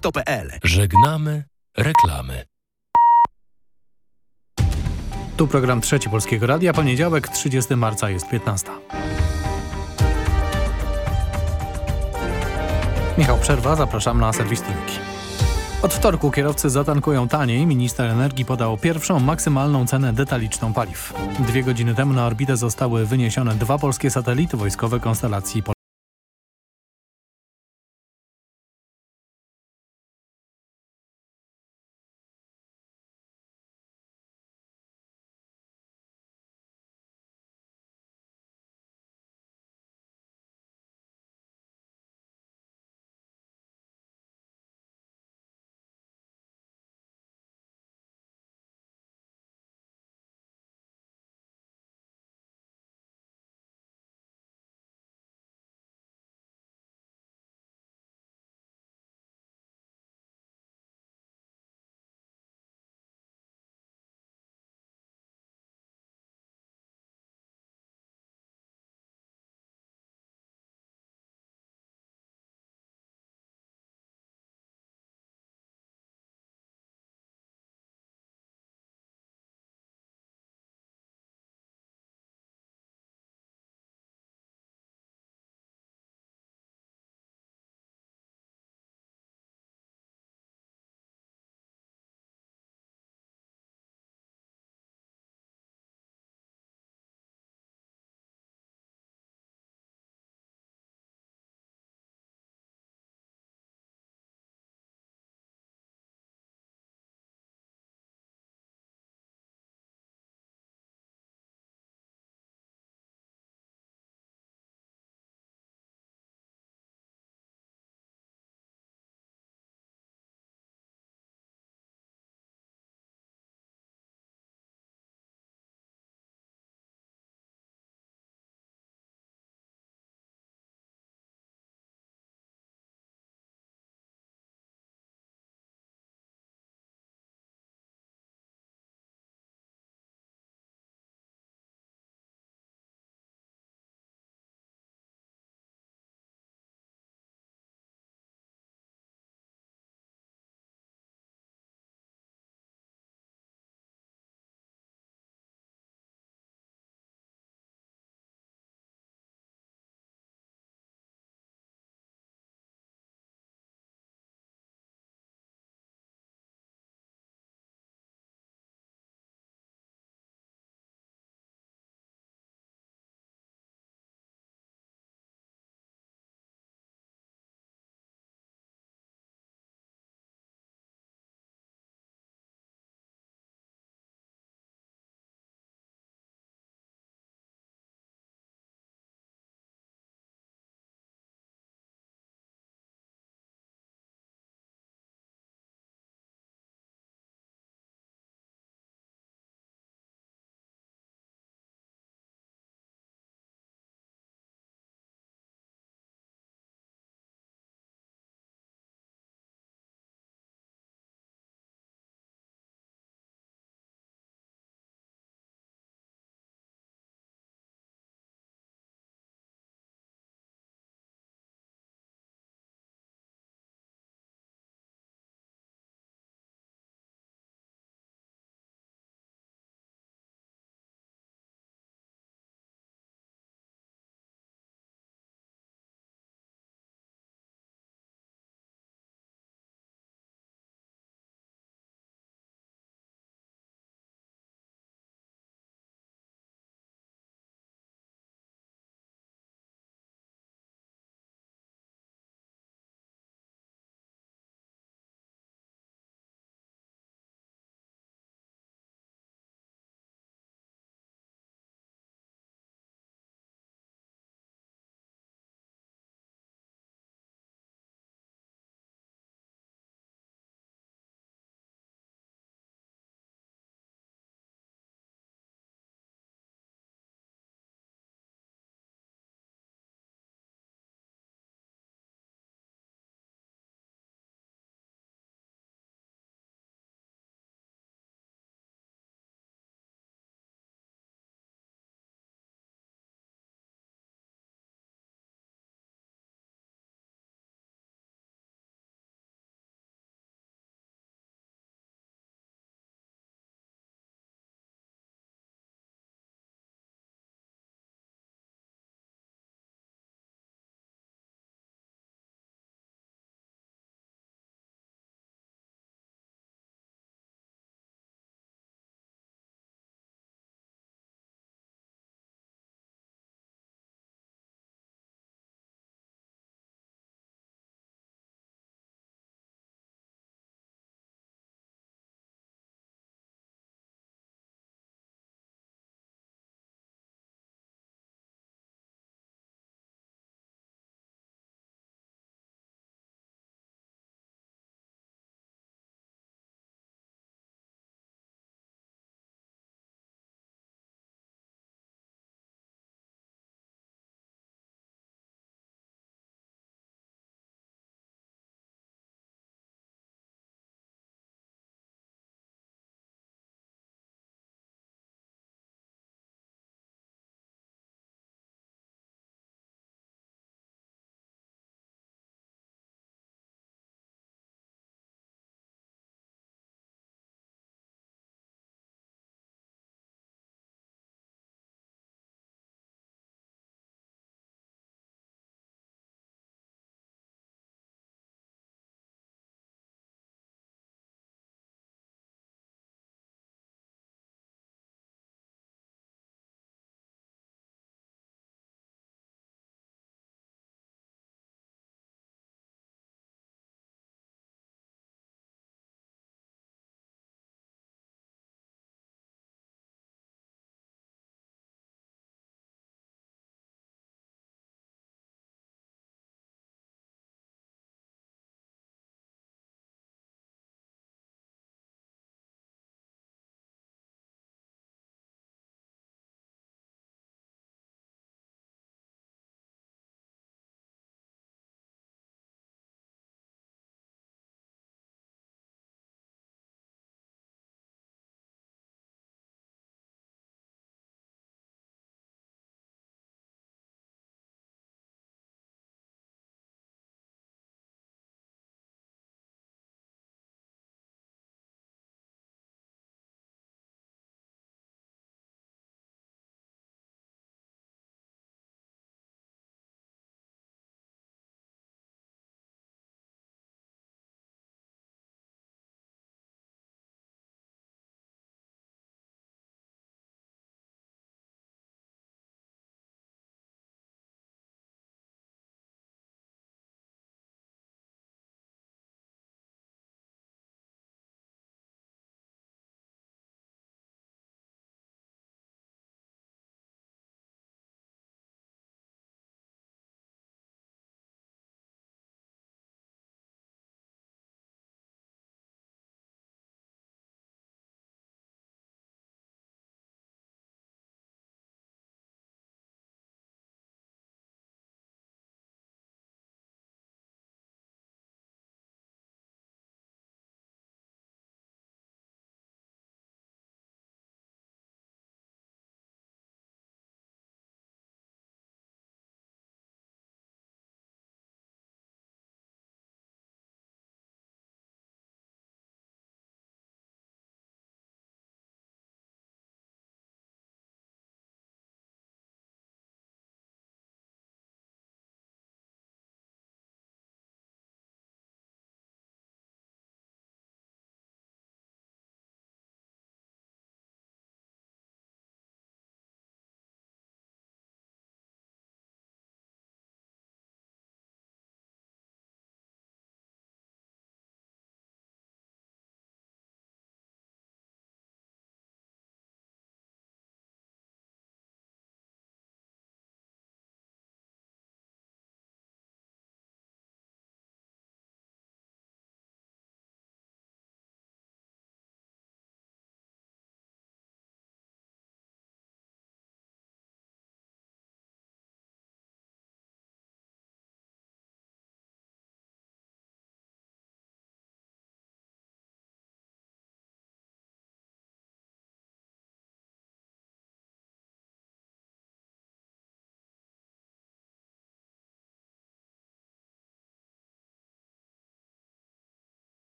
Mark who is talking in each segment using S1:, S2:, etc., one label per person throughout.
S1: to.pl.
S2: Żegnamy reklamy.
S3: Tu program Trzeci Polskiego Radia, poniedziałek, 30 marca jest 15. Michał Przerwa, zapraszam na serwis Trójki. Od wtorku kierowcy zatankują taniej. Minister energii podał pierwszą maksymalną cenę detaliczną paliw. Dwie godziny temu na orbitę zostały wyniesione dwa polskie satelity wojskowe konstelacji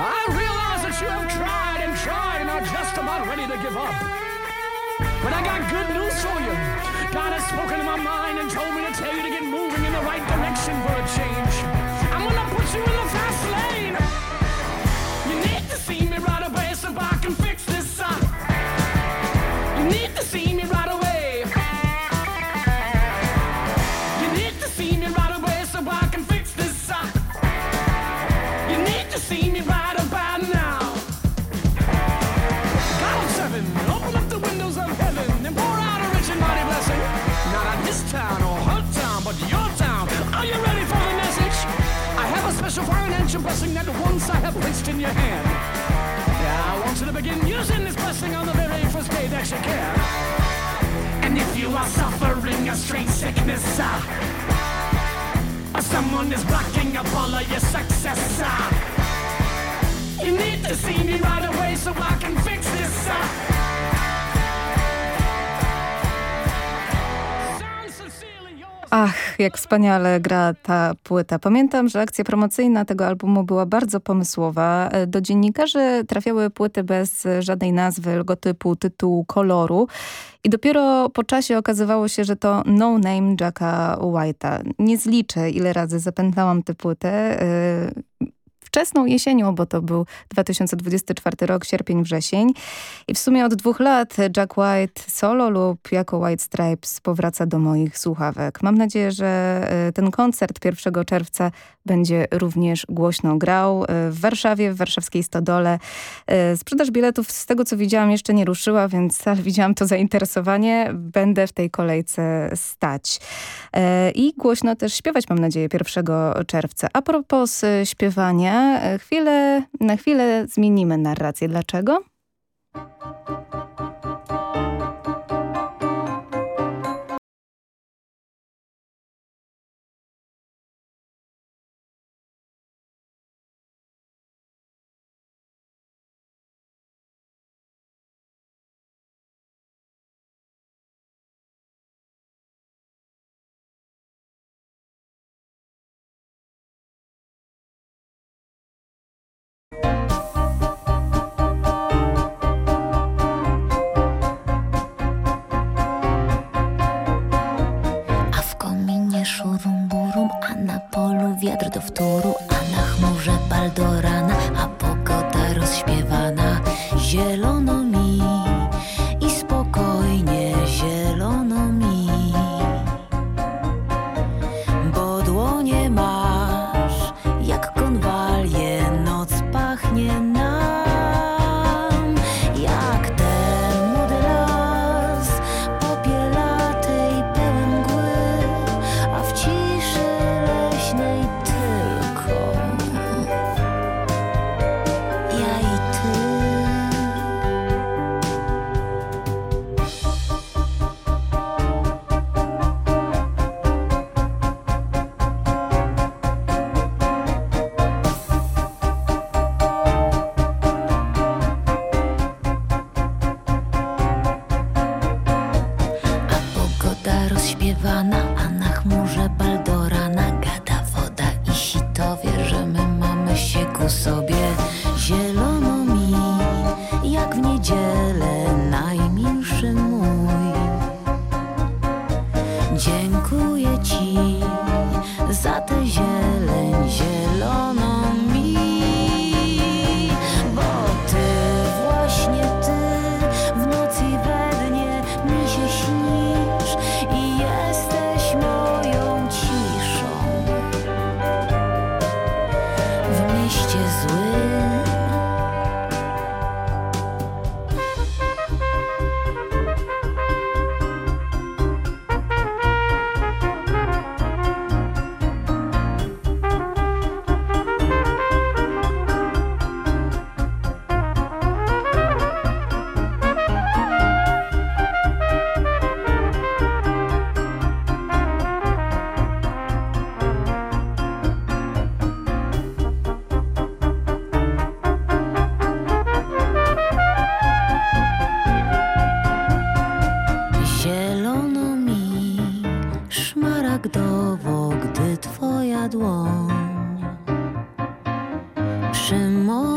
S1: I realize that you have tried and tried and are just about ready to give up. But I got good news for you. God has spoken to my mind and told me to tell you to get moving in the right direction for a change. Placed in your hand. Yeah, I want you to begin using this blessing on the very first day that you can. And if you are suffering a strange sickness, uh, or someone is blocking up all of your success, uh, you need to see me right away so I can fix this. Uh.
S4: Ach, jak wspaniale gra ta płyta. Pamiętam, że akcja promocyjna tego albumu była bardzo pomysłowa. Do dziennikarzy trafiały płyty bez żadnej nazwy, logotypu, tytułu, koloru. I dopiero po czasie okazywało się, że to No Name Jacka White'a. Nie zliczę, ile razy zapętlałam tę płytę. e, Wczesną jesienią, bo to był 2024 rok, sierpień, wrzesień. I w sumie od dwóch lat Jack White solo lub jako White Stripes powraca do moich słuchawek. Mam nadzieję, że e, ten koncert 1 czerwca będzie również głośno grał e, w Warszawie, w warszawskiej Stodole. E, Sprzedaż biletów z tego co widziałam jeszcze nie ruszyła, więc ale widziałam to zainteresowanie. Będę w tej kolejce stać. I głośno też śpiewać mam nadzieję 1 czerwca. A propos śpiewania, chwilę, na chwilę zmienimy narrację. Dlaczego?
S5: Polu wiatr do wtóru, a na 沉默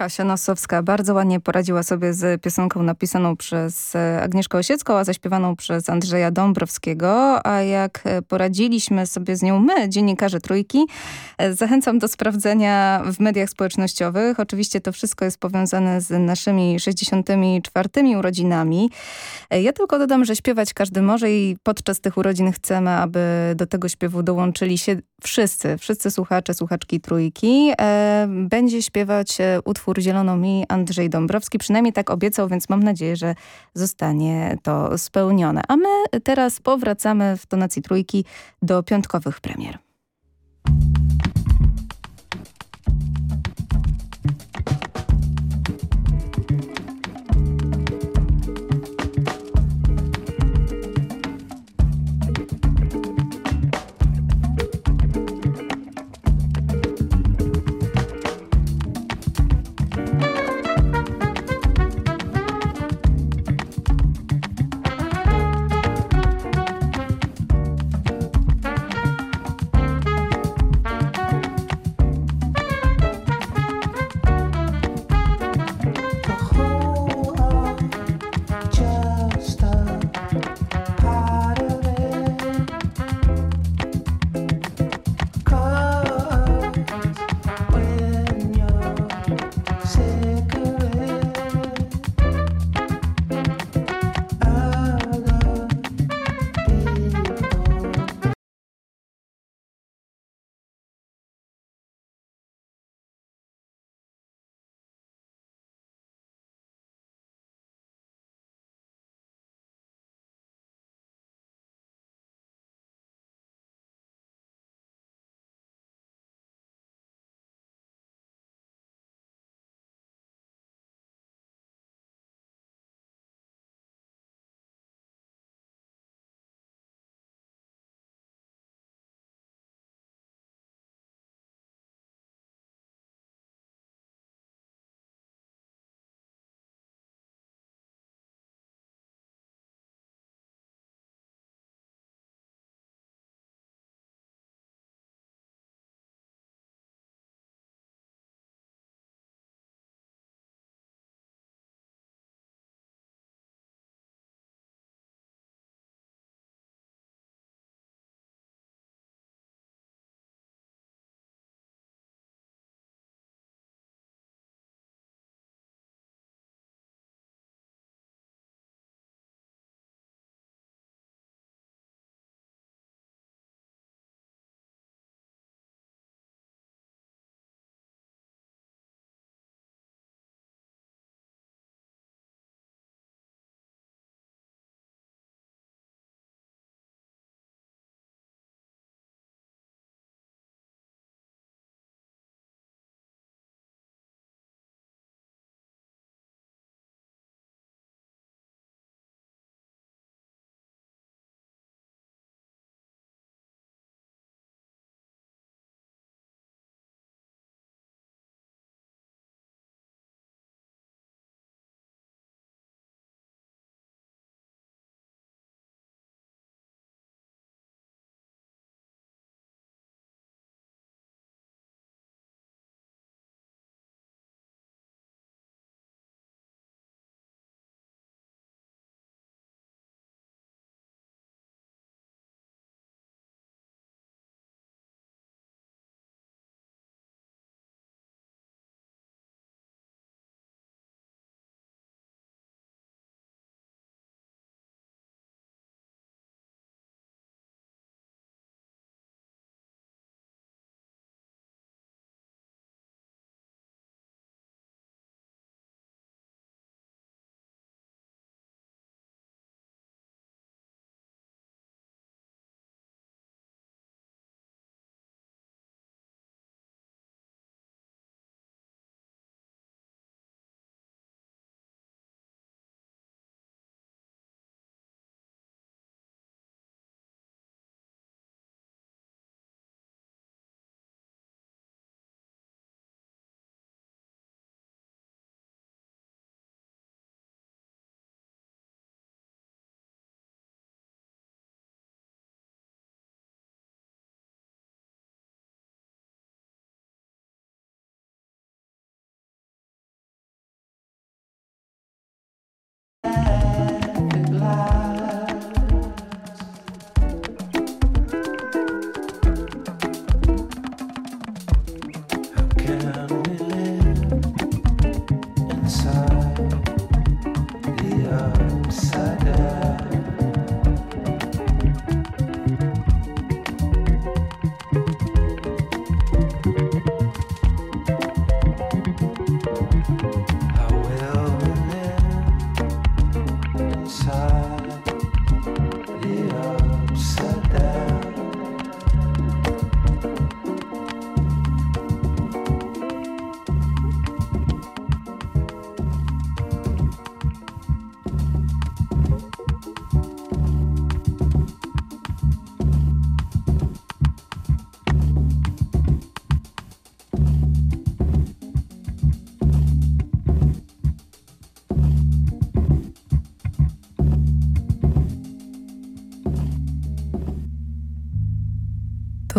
S4: Kasia Nosowska bardzo ładnie poradziła sobie z piosenką napisaną przez e, Agnieszkę Osiecką, a zaśpiewaną przez Andrzeja Dąbrowskiego. A jak e, poradziliśmy sobie z nią my, dziennikarze Trójki, e, zachęcam do sprawdzenia w mediach społecznościowych. Oczywiście to wszystko jest powiązane z naszymi 64 urodzinami. Ja tylko dodam, że śpiewać każdy może i podczas tych urodzin chcemy, aby do tego śpiewu dołączyli się wszyscy, wszyscy słuchacze, słuchaczki Trójki. Będzie śpiewać utwór utwór Zielono mi Andrzej Dąbrowski. Przynajmniej tak obiecał, więc mam nadzieję, że zostanie to spełnione. A my teraz powracamy w tonacji trójki do piątkowych premier.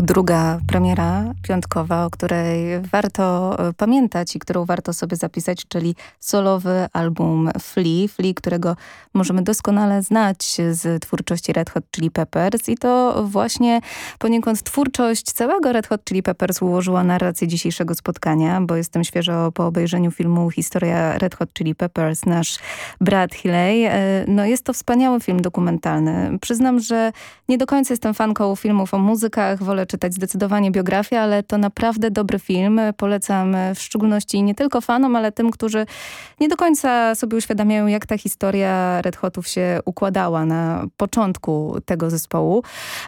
S4: Druga premiera piątkowa, o której warto e, pamiętać i którą warto sobie zapisać, czyli solowy album Flea. Flea, którego możemy doskonale znać z twórczości Red Hot Chili Peppers i to właśnie poniekąd twórczość całego Red Hot Chili Peppers ułożyła narrację dzisiejszego spotkania, bo jestem świeżo po obejrzeniu filmu Historia Red Hot Chili Peppers, nasz brat Hilley. E, no jest to wspaniały film dokumentalny. Przyznam, że nie do końca jestem fanką filmów o muzykach, wolę czytać zdecydowanie biografię, ale to naprawdę dobry film. Polecam w szczególności nie tylko fanom, ale tym, którzy nie do końca sobie uświadamiają, jak ta historia Red Hotów się układała na początku tego zespołu.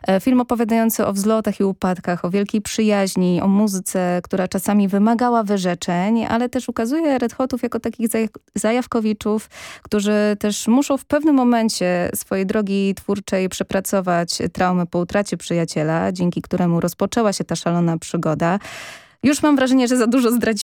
S4: E, film opowiadający o wzlotach i upadkach, o wielkiej przyjaźni, o muzyce, która czasami wymagała wyrzeczeń, ale też ukazuje Red Hotów jako takich zajawkowiczów, którzy też muszą w pewnym momencie swojej drogi twórczej przepracować traumę po utracie przyjaciela, dzięki któremu któremu rozpoczęła się ta szalona przygoda. Już mam wrażenie, że za dużo zdradziłam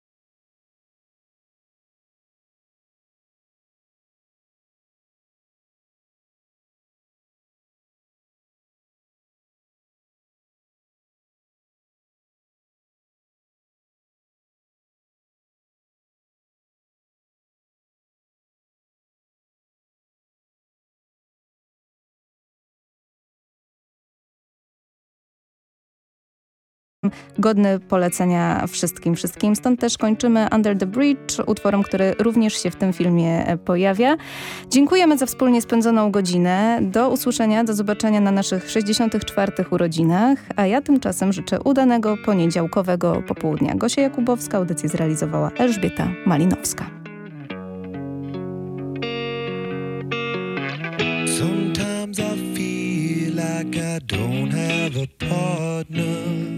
S4: godny polecenia wszystkim, wszystkim. Stąd też kończymy Under the Bridge, utworem, który również się w tym filmie e, pojawia. Dziękujemy za wspólnie spędzoną godzinę. Do usłyszenia, do zobaczenia na naszych 64. urodzinach, a ja tymczasem życzę udanego poniedziałkowego popołudnia. Gosia Jakubowska, audycję zrealizowała Elżbieta Malinowska. Sometimes I feel like I don't have a partner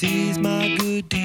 S4: sees my good deeds